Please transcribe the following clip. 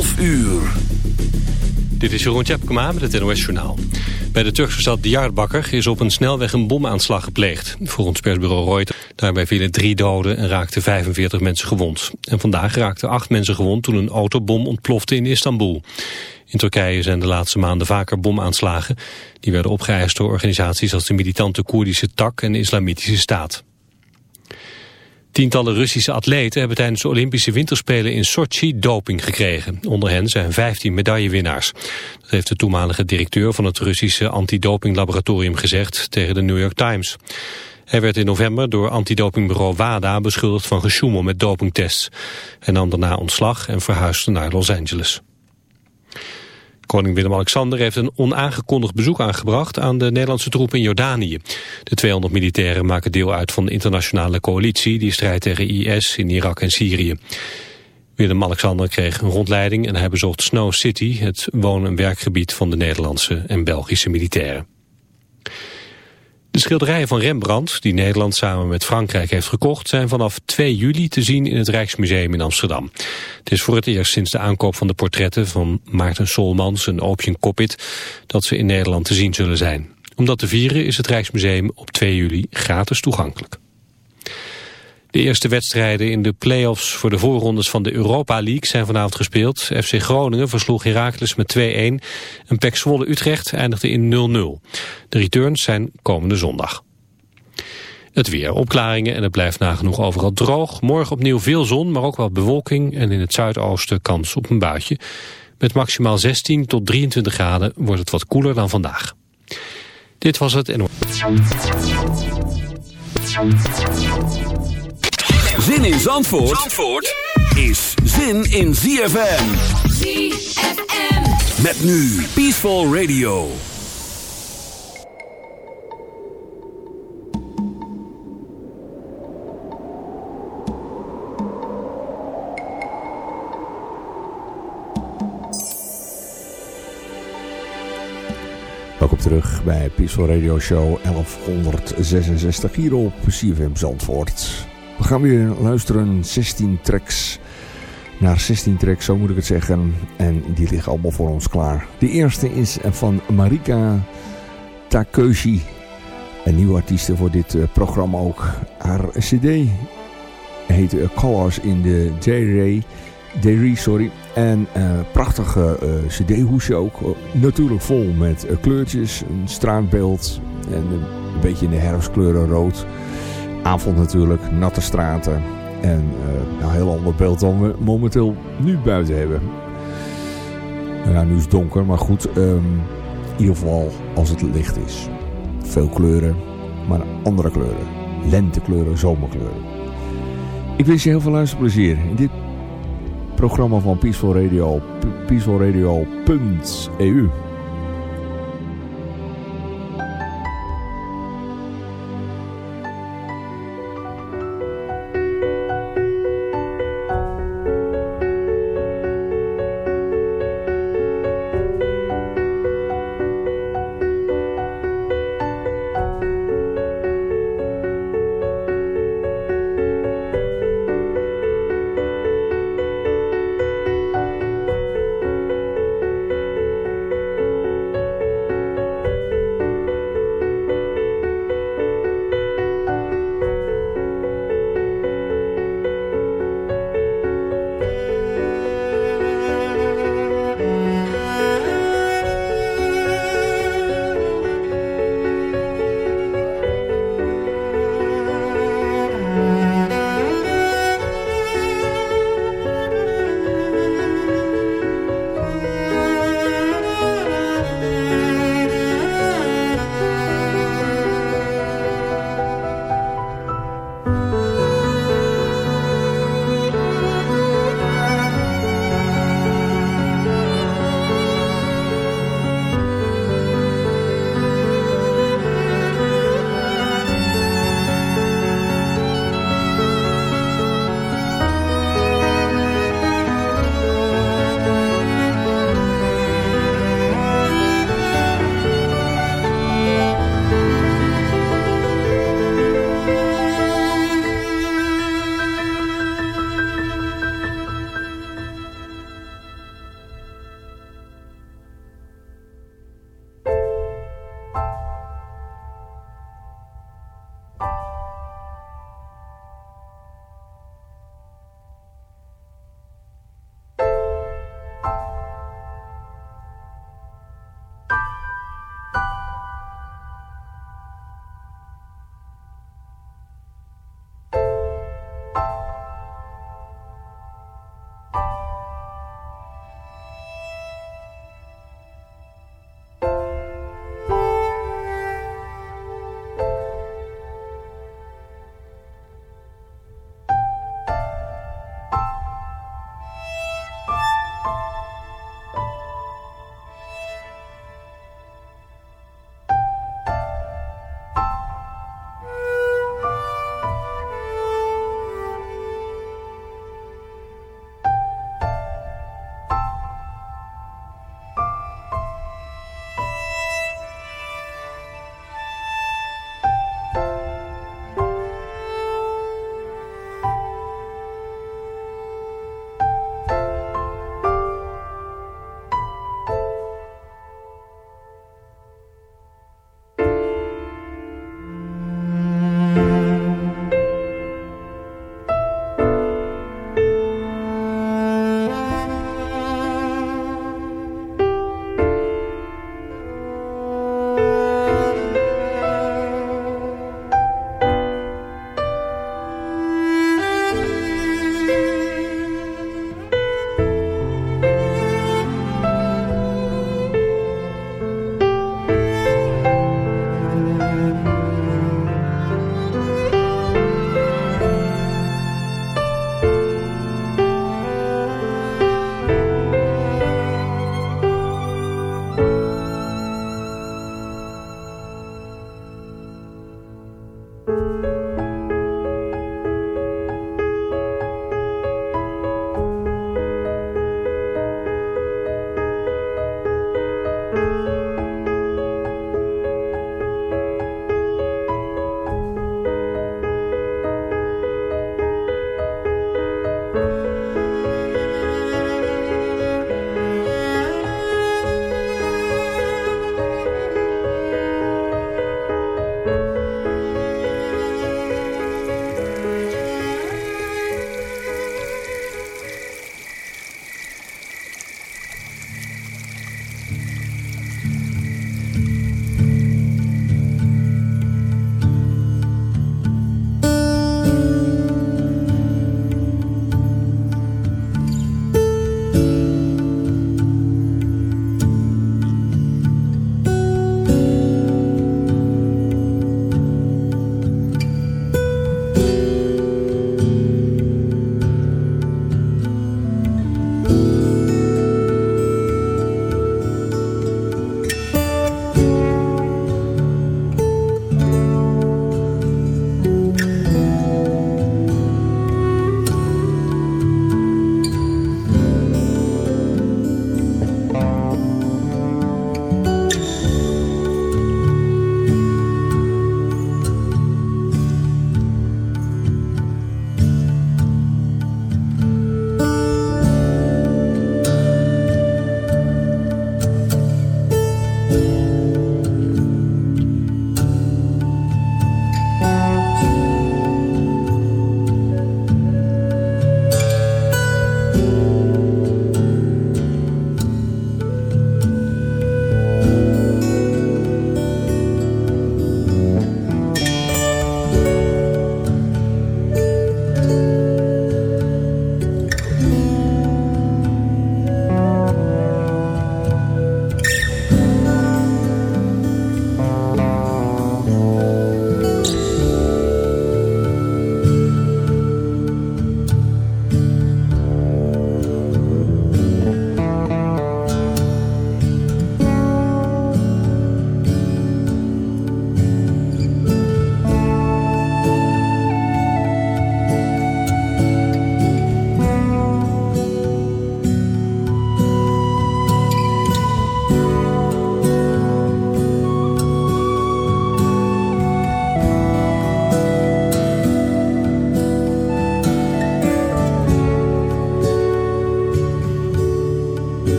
11 uur. Dit is Jeroen Tjepkema met het NOS Journaal. Bij de Turkse stad Diyarbakir is op een snelweg een bomaanslag gepleegd. Volgens persbureau Reuters. Daarbij vielen drie doden en raakten 45 mensen gewond. En vandaag raakten acht mensen gewond toen een autobom ontplofte in Istanbul. In Turkije zijn de laatste maanden vaker bomaanslagen. Die werden opgeëist door organisaties als de militante Koerdische Tak en de Islamitische Staat. Tientallen Russische atleten hebben tijdens de Olympische Winterspelen in Sochi doping gekregen. Onder hen zijn 15 medaillewinnaars. Dat heeft de toenmalige directeur van het Russische antidopinglaboratorium gezegd tegen de New York Times. Hij werd in november door antidopingbureau WADA beschuldigd van gesjoemel met dopingtests. Hij nam daarna ontslag en verhuisde naar Los Angeles. Koning Willem-Alexander heeft een onaangekondigd bezoek aangebracht aan de Nederlandse troepen in Jordanië. De 200 militairen maken deel uit van de internationale coalitie die strijdt tegen IS in Irak en Syrië. Willem-Alexander kreeg een rondleiding en hij bezocht Snow City, het woon- en werkgebied van de Nederlandse en Belgische militairen. De schilderijen van Rembrandt, die Nederland samen met Frankrijk heeft gekocht, zijn vanaf 2 juli te zien in het Rijksmuseum in Amsterdam. Het is voor het eerst sinds de aankoop van de portretten van Maarten Solmans en Opium Koppit dat ze in Nederland te zien zullen zijn. Om dat te vieren is het Rijksmuseum op 2 juli gratis toegankelijk. De eerste wedstrijden in de play-offs voor de voorrondes van de Europa League zijn vanavond gespeeld. FC Groningen versloeg Heracles met 2-1 en PEC Zwolle Utrecht eindigde in 0-0. De returns zijn komende zondag. Het weer, opklaringen en het blijft nagenoeg overal droog. Morgen opnieuw veel zon, maar ook wat bewolking en in het zuidoosten kans op een buitje. Met maximaal 16 tot 23 graden wordt het wat koeler dan vandaag. Dit was het en... Zin in Zandvoort, Zandvoort is zin in ZFM. ZFM. Met nu Peaceful Radio. Welkom terug bij Peaceful Radio Show 1166 hier op CFM Zandvoort. We gaan weer luisteren 16 tracks. Naar 16 tracks, zo moet ik het zeggen. En die liggen allemaal voor ons klaar. De eerste is van Marika Takeuchi. Een nieuwe artieste voor dit uh, programma ook. Haar cd heet uh, Colors in the J-Ray. Dairy, sorry. En uh, prachtige uh, cd-hoesje ook. Natuurlijk vol met kleurtjes, een straatbeeld. En een beetje in de herfstkleuren rood. Avond natuurlijk, natte straten. En nou, een heel ander beeld dan we momenteel nu buiten hebben. Ja, nu is het donker, maar goed. Um, in ieder geval als het licht is. Veel kleuren, maar andere kleuren. Lentekleuren, zomerkleuren. Ik wens je heel veel luisterplezier in dit programma van Peaceful Radio, peacefulradio.eu.